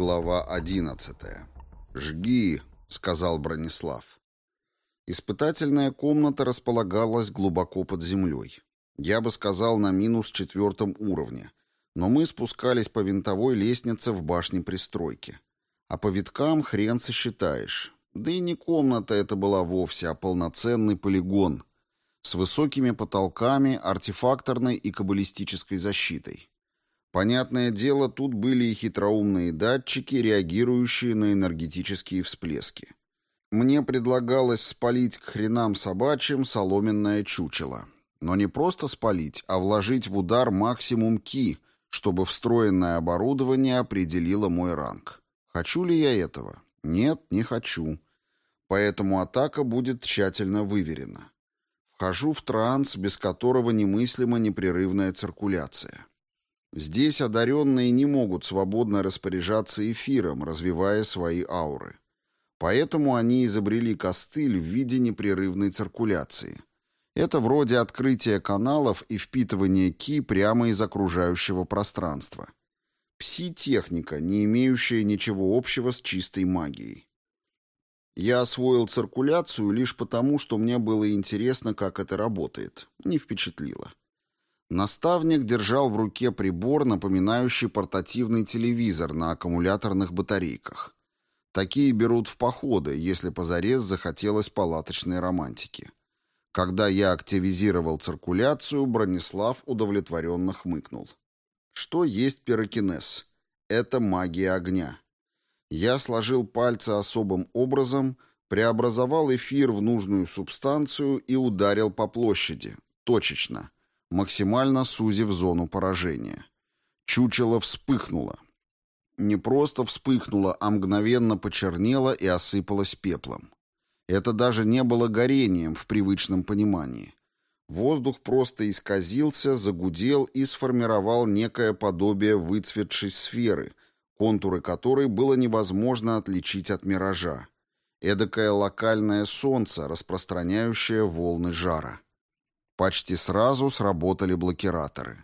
Глава 11. «Жги», — сказал Бронислав. Испытательная комната располагалась глубоко под землей. Я бы сказал, на минус четвертом уровне, но мы спускались по винтовой лестнице в башне пристройки. А по виткам хрен сосчитаешь. Да и не комната это была вовсе, а полноценный полигон с высокими потолками, артефакторной и каббалистической защитой. Понятное дело, тут были и хитроумные датчики, реагирующие на энергетические всплески. Мне предлагалось спалить к хренам собачьим соломенное чучело. Но не просто спалить, а вложить в удар максимум ки, чтобы встроенное оборудование определило мой ранг. Хочу ли я этого? Нет, не хочу. Поэтому атака будет тщательно выверена. Вхожу в транс, без которого немыслима непрерывная циркуляция. Здесь одаренные не могут свободно распоряжаться эфиром, развивая свои ауры. Поэтому они изобрели костыль в виде непрерывной циркуляции. Это вроде открытия каналов и впитывания ки прямо из окружающего пространства. Пси-техника, не имеющая ничего общего с чистой магией. Я освоил циркуляцию лишь потому, что мне было интересно, как это работает. Не впечатлило. Наставник держал в руке прибор, напоминающий портативный телевизор на аккумуляторных батарейках. Такие берут в походы, если позарез захотелось палаточной романтики. Когда я активизировал циркуляцию, Бронислав удовлетворенно хмыкнул. Что есть пирокинез? Это магия огня. Я сложил пальцы особым образом, преобразовал эфир в нужную субстанцию и ударил по площади, точечно – максимально сузив зону поражения. Чучело вспыхнуло. Не просто вспыхнуло, а мгновенно почернело и осыпалось пеплом. Это даже не было горением в привычном понимании. Воздух просто исказился, загудел и сформировал некое подобие выцветшей сферы, контуры которой было невозможно отличить от миража. Эдакое локальное солнце, распространяющее волны жара. Почти сразу сработали блокираторы.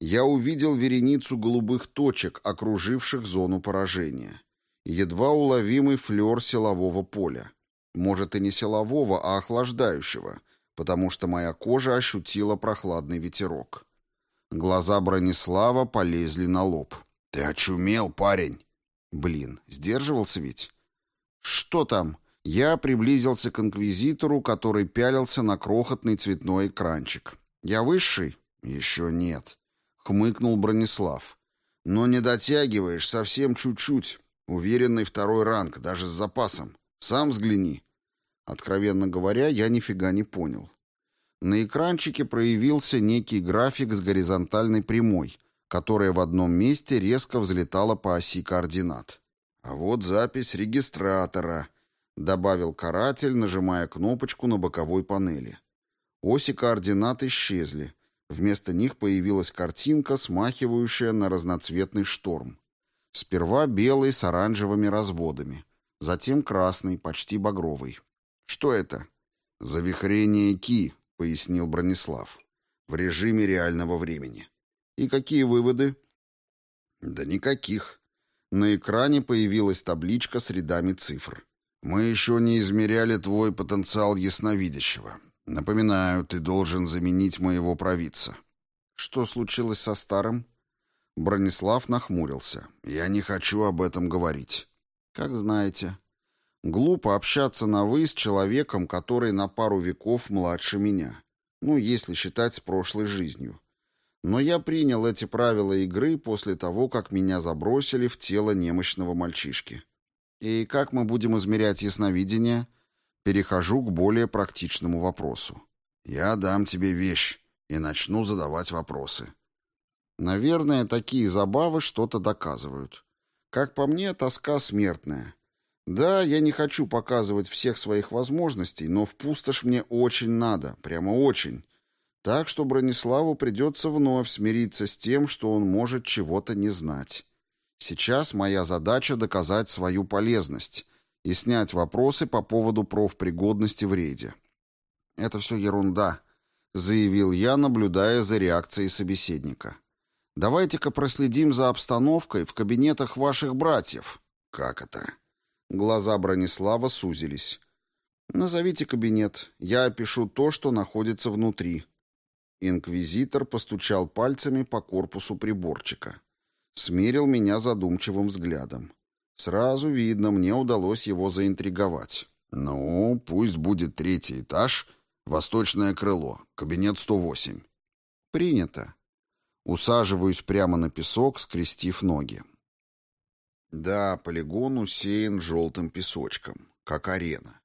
Я увидел вереницу голубых точек, окруживших зону поражения. Едва уловимый флер силового поля. Может, и не силового, а охлаждающего, потому что моя кожа ощутила прохладный ветерок. Глаза Бронислава полезли на лоб. «Ты очумел, парень!» «Блин, сдерживался ведь?» «Что там?» Я приблизился к инквизитору, который пялился на крохотный цветной экранчик. «Я высший?» «Еще нет», — хмыкнул Бронислав. «Но не дотягиваешь совсем чуть-чуть. Уверенный второй ранг, даже с запасом. Сам взгляни». Откровенно говоря, я нифига не понял. На экранчике проявился некий график с горизонтальной прямой, которая в одном месте резко взлетала по оси координат. А вот запись регистратора — добавил каратель, нажимая кнопочку на боковой панели. Оси координат исчезли. Вместо них появилась картинка, смахивающая на разноцветный шторм. Сперва белый с оранжевыми разводами, затем красный, почти багровый. «Что это?» «Завихрение Ки», — пояснил Бронислав. «В режиме реального времени». «И какие выводы?» «Да никаких». На экране появилась табличка с рядами цифр. Мы еще не измеряли твой потенциал ясновидящего. Напоминаю, ты должен заменить моего провидца. Что случилось со старым? Бронислав нахмурился. Я не хочу об этом говорить. Как знаете. Глупо общаться на «вы» с человеком, который на пару веков младше меня. Ну, если считать с прошлой жизнью. Но я принял эти правила игры после того, как меня забросили в тело немощного мальчишки. И как мы будем измерять ясновидение? Перехожу к более практичному вопросу. Я дам тебе вещь и начну задавать вопросы. Наверное, такие забавы что-то доказывают. Как по мне, тоска смертная. Да, я не хочу показывать всех своих возможностей, но в пустошь мне очень надо, прямо очень. Так что Брониславу придется вновь смириться с тем, что он может чего-то не знать. Сейчас моя задача доказать свою полезность и снять вопросы по поводу профпригодности в рейде. «Это все ерунда», — заявил я, наблюдая за реакцией собеседника. Давайте-ка проследим за обстановкой в кабинетах ваших братьев». «Как это?» Глаза Бронислава сузились. «Назовите кабинет. Я опишу то, что находится внутри». Инквизитор постучал пальцами по корпусу приборчика. Смерил меня задумчивым взглядом. Сразу видно, мне удалось его заинтриговать. «Ну, пусть будет третий этаж, восточное крыло, кабинет 108». «Принято». Усаживаюсь прямо на песок, скрестив ноги. Да, полигон усеян желтым песочком, как арена.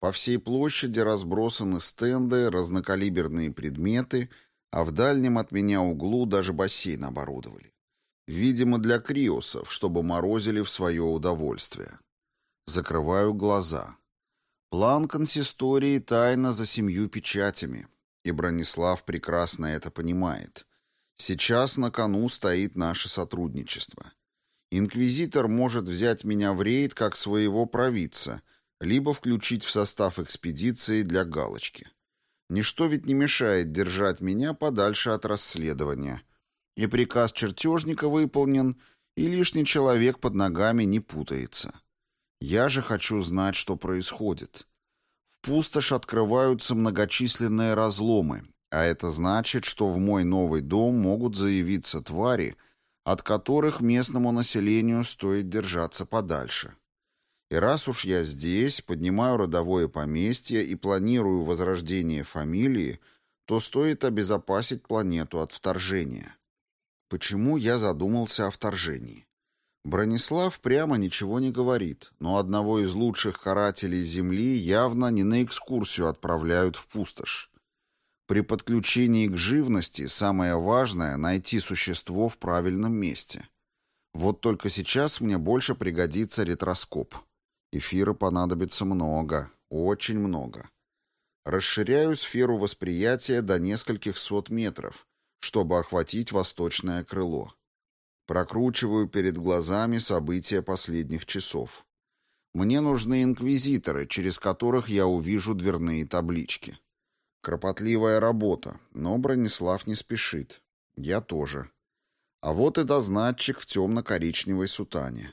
По всей площади разбросаны стенды, разнокалиберные предметы, а в дальнем от меня углу даже бассейн оборудовали. Видимо, для криосов, чтобы морозили в свое удовольствие. Закрываю глаза. План консистории тайна за семью печатями, и Бронислав прекрасно это понимает. Сейчас на кону стоит наше сотрудничество. Инквизитор может взять меня в рейд как своего провидца — либо включить в состав экспедиции для галочки. Ничто ведь не мешает держать меня подальше от расследования. И приказ чертежника выполнен, и лишний человек под ногами не путается. Я же хочу знать, что происходит. В пустошь открываются многочисленные разломы, а это значит, что в мой новый дом могут заявиться твари, от которых местному населению стоит держаться подальше. И раз уж я здесь, поднимаю родовое поместье и планирую возрождение фамилии, то стоит обезопасить планету от вторжения. Почему я задумался о вторжении? Бронислав прямо ничего не говорит, но одного из лучших карателей Земли явно не на экскурсию отправляют в пустошь. При подключении к живности самое важное — найти существо в правильном месте. Вот только сейчас мне больше пригодится ретроскоп — Эфира понадобится много, очень много. Расширяю сферу восприятия до нескольких сот метров, чтобы охватить восточное крыло. Прокручиваю перед глазами события последних часов. Мне нужны инквизиторы, через которых я увижу дверные таблички. Кропотливая работа, но Бронислав не спешит. Я тоже. А вот и дознатчик в темно-коричневой сутане.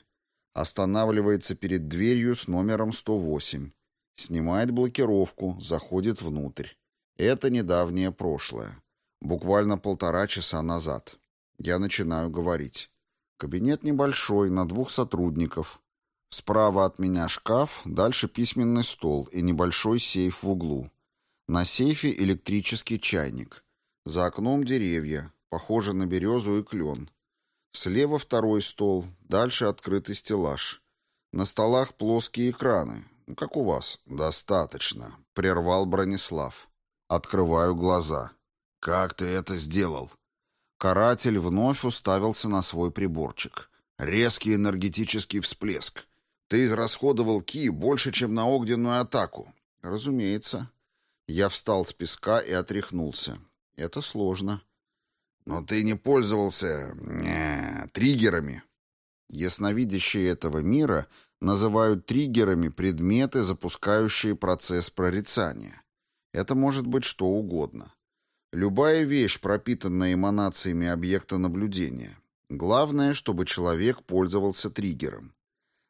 Останавливается перед дверью с номером 108. Снимает блокировку, заходит внутрь. Это недавнее прошлое. Буквально полтора часа назад. Я начинаю говорить. Кабинет небольшой, на двух сотрудников. Справа от меня шкаф, дальше письменный стол и небольшой сейф в углу. На сейфе электрический чайник. За окном деревья, похоже на березу и клен. Слева второй стол, дальше открытый стеллаж. На столах плоские экраны. Как у вас? Достаточно, прервал Бронислав. Открываю глаза. Как ты это сделал? Каратель вновь уставился на свой приборчик. Резкий энергетический всплеск. Ты израсходовал ки больше, чем на огненную атаку. Разумеется. Я встал с песка и отряхнулся. Это сложно. Но ты не пользовался... Не, триггерами. Ясновидящие этого мира называют триггерами предметы, запускающие процесс прорицания. Это может быть что угодно. Любая вещь, пропитанная эманациями объекта наблюдения. Главное, чтобы человек пользовался триггером.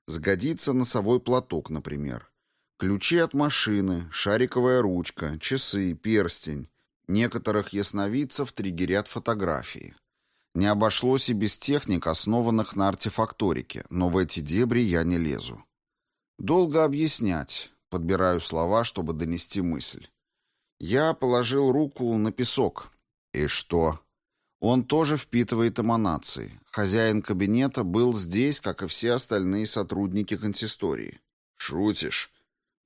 Сгодится носовой платок, например. Ключи от машины, шариковая ручка, часы, перстень. Некоторых ясновидцев триггерят фотографии. Не обошлось и без техник, основанных на артефакторике, но в эти дебри я не лезу. Долго объяснять, подбираю слова, чтобы донести мысль. Я положил руку на песок. И что? Он тоже впитывает эманации. Хозяин кабинета был здесь, как и все остальные сотрудники консистории. Шутишь?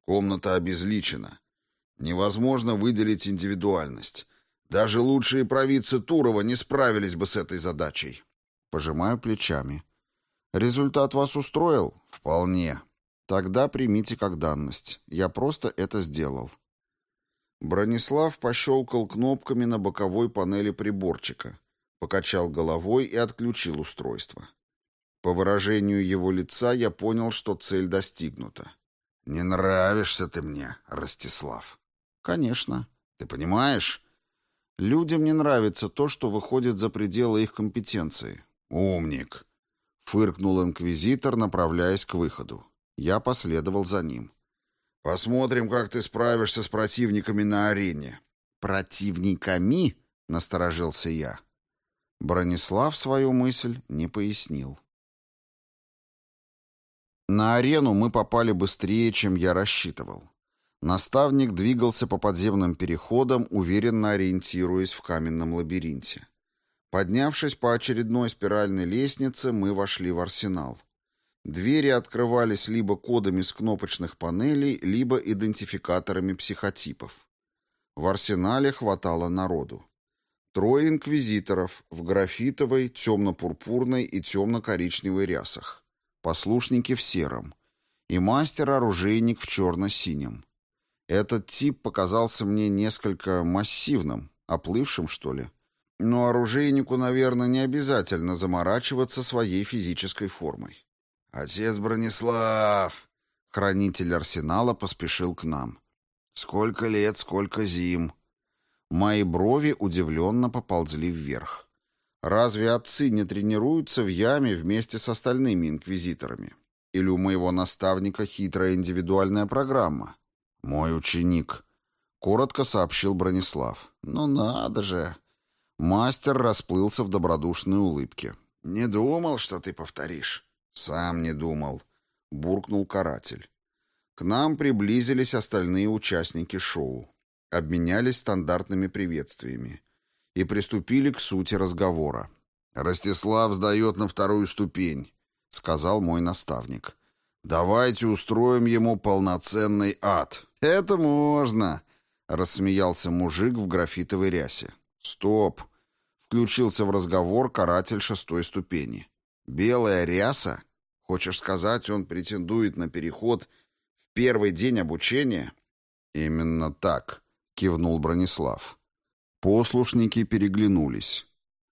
Комната обезличена. Невозможно выделить индивидуальность. Даже лучшие провидцы Турова не справились бы с этой задачей. Пожимаю плечами. Результат вас устроил? Вполне. Тогда примите как данность. Я просто это сделал. Бронислав пощелкал кнопками на боковой панели приборчика, покачал головой и отключил устройство. По выражению его лица я понял, что цель достигнута. «Не нравишься ты мне, Ростислав». «Конечно». «Ты понимаешь?» Людям не нравится то, что выходит за пределы их компетенции. «Умник!» — фыркнул инквизитор, направляясь к выходу. Я последовал за ним. «Посмотрим, как ты справишься с противниками на арене». «Противниками?» — насторожился я. Бронислав свою мысль не пояснил. На арену мы попали быстрее, чем я рассчитывал. Наставник двигался по подземным переходам, уверенно ориентируясь в каменном лабиринте. Поднявшись по очередной спиральной лестнице, мы вошли в арсенал. Двери открывались либо кодами с кнопочных панелей, либо идентификаторами психотипов. В арсенале хватало народу. Трое инквизиторов в графитовой, темно-пурпурной и темно-коричневой рясах. Послушники в сером. И мастер-оружейник в черно-синем. Этот тип показался мне несколько массивным, оплывшим, что ли. Но оружейнику, наверное, не обязательно заморачиваться своей физической формой. «Отец Бронислав!» Хранитель арсенала поспешил к нам. «Сколько лет, сколько зим!» Мои брови удивленно поползли вверх. «Разве отцы не тренируются в яме вместе с остальными инквизиторами? Или у моего наставника хитрая индивидуальная программа?» «Мой ученик», — коротко сообщил Бронислав. «Ну надо же!» Мастер расплылся в добродушной улыбке. «Не думал, что ты повторишь». «Сам не думал», — буркнул каратель. К нам приблизились остальные участники шоу, обменялись стандартными приветствиями и приступили к сути разговора. «Ростислав сдает на вторую ступень», — сказал мой наставник. «Давайте устроим ему полноценный ад». «Это можно», — рассмеялся мужик в графитовой рясе. «Стоп», — включился в разговор каратель шестой ступени. «Белая ряса? Хочешь сказать, он претендует на переход в первый день обучения?» «Именно так», — кивнул Бронислав. Послушники переглянулись.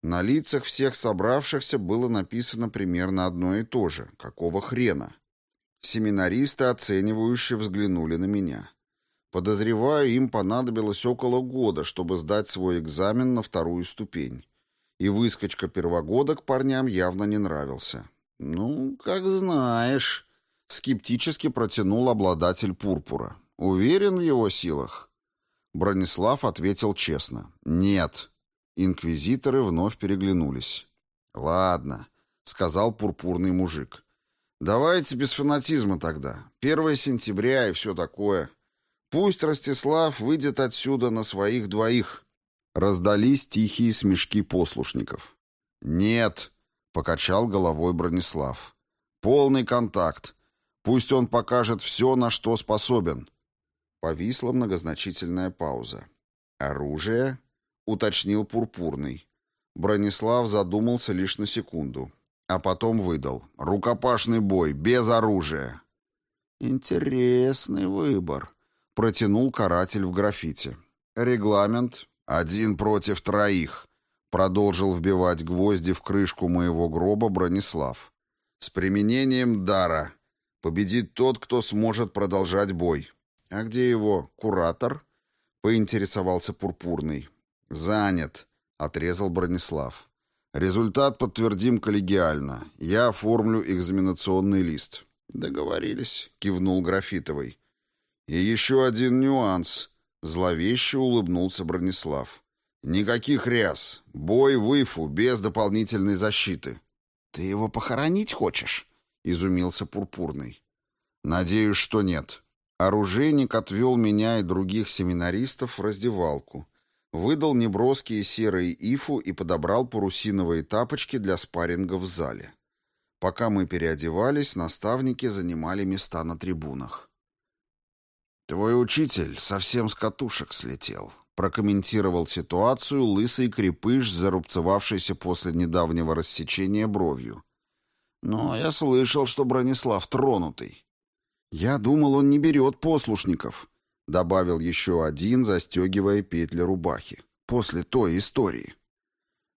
На лицах всех собравшихся было написано примерно одно и то же. Какого хрена? Семинаристы оценивающе взглянули на меня. Подозреваю, им понадобилось около года, чтобы сдать свой экзамен на вторую ступень. И выскочка первогодок парням явно не нравился. «Ну, как знаешь», — скептически протянул обладатель пурпура. «Уверен в его силах?» Бронислав ответил честно. «Нет». Инквизиторы вновь переглянулись. «Ладно», — сказал пурпурный мужик. Давайте без фанатизма тогда. 1 сентября и все такое. Пусть Ростислав выйдет отсюда на своих двоих. Раздались тихие смешки послушников. Нет, покачал головой Бронислав. Полный контакт. Пусть он покажет все, на что способен. Повисла многозначительная пауза. Оружие? уточнил Пурпурный. Бронислав задумался лишь на секунду. А потом выдал. «Рукопашный бой, без оружия». «Интересный выбор», — протянул каратель в граффити. «Регламент один против троих», — продолжил вбивать гвозди в крышку моего гроба Бронислав. «С применением дара. Победит тот, кто сможет продолжать бой». «А где его куратор?» — поинтересовался Пурпурный. «Занят», — отрезал Бронислав. Результат подтвердим коллегиально. Я оформлю экзаменационный лист. Договорились, кивнул Графитовый. И еще один нюанс. Зловеще улыбнулся Бронислав. Никаких ряс. Бой в Ифу, без дополнительной защиты. Ты его похоронить хочешь? Изумился Пурпурный. Надеюсь, что нет. Оружейник отвел меня и других семинаристов в раздевалку выдал неброские серые ифу и подобрал парусиновые тапочки для спарринга в зале. Пока мы переодевались, наставники занимали места на трибунах. «Твой учитель совсем с катушек слетел», — прокомментировал ситуацию лысый крепыш, зарубцевавшийся после недавнего рассечения бровью. «Но я слышал, что Бронислав тронутый. Я думал, он не берет послушников». Добавил еще один, застегивая петли рубахи. После той истории.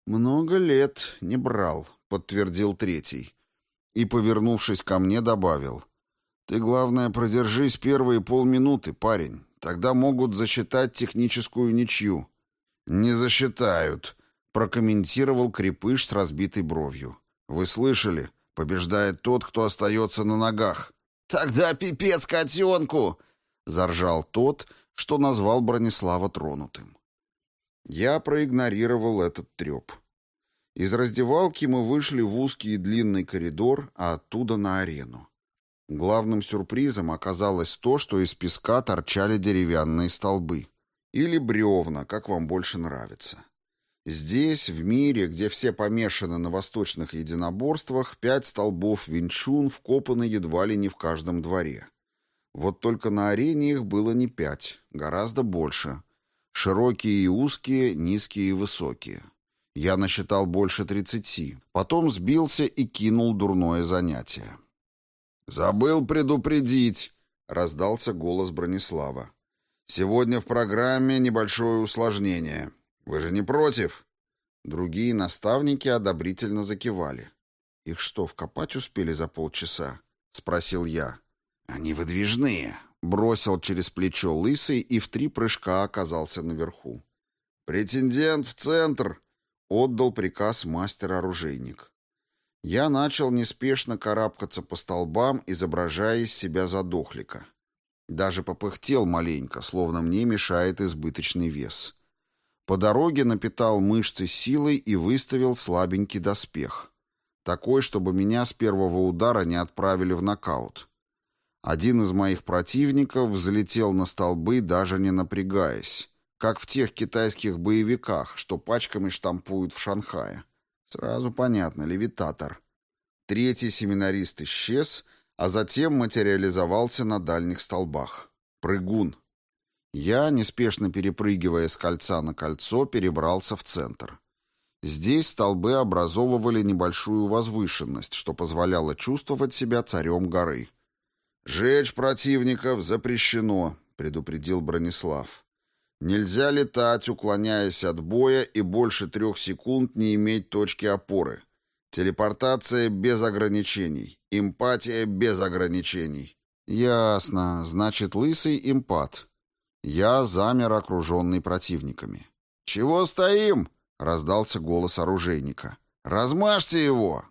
«Много лет не брал», — подтвердил третий. И, повернувшись ко мне, добавил. «Ты, главное, продержись первые полминуты, парень. Тогда могут засчитать техническую ничью». «Не засчитают», — прокомментировал крепыш с разбитой бровью. «Вы слышали? Побеждает тот, кто остается на ногах». «Тогда пипец котенку!» — заржал тот, что назвал Бронислава тронутым. Я проигнорировал этот треп. Из раздевалки мы вышли в узкий и длинный коридор, а оттуда на арену. Главным сюрпризом оказалось то, что из песка торчали деревянные столбы. Или бревна, как вам больше нравится. Здесь, в мире, где все помешаны на восточных единоборствах, пять столбов винчун вкопаны едва ли не в каждом дворе. Вот только на арене их было не пять, гораздо больше. Широкие и узкие, низкие и высокие. Я насчитал больше тридцати, потом сбился и кинул дурное занятие. «Забыл предупредить», — раздался голос Бронислава. «Сегодня в программе небольшое усложнение. Вы же не против?» Другие наставники одобрительно закивали. «Их что, вкопать успели за полчаса?» — спросил я. «Они выдвижные», — бросил через плечо лысый и в три прыжка оказался наверху. «Претендент в центр!» — отдал приказ мастер-оружейник. Я начал неспешно карабкаться по столбам, изображая из себя задохлика. Даже попыхтел маленько, словно мне мешает избыточный вес. По дороге напитал мышцы силой и выставил слабенький доспех. Такой, чтобы меня с первого удара не отправили в нокаут. Один из моих противников взлетел на столбы, даже не напрягаясь, как в тех китайских боевиках, что пачками штампуют в Шанхае. Сразу понятно, левитатор. Третий семинарист исчез, а затем материализовался на дальних столбах. Прыгун. Я, неспешно перепрыгивая с кольца на кольцо, перебрался в центр. Здесь столбы образовывали небольшую возвышенность, что позволяло чувствовать себя царем горы. «Жечь противников запрещено», — предупредил Бронислав. «Нельзя летать, уклоняясь от боя, и больше трех секунд не иметь точки опоры. Телепортация без ограничений, эмпатия без ограничений». «Ясно. Значит, лысый импат. Я замер, окруженный противниками. «Чего стоим?» — раздался голос оружейника. «Размажьте его!»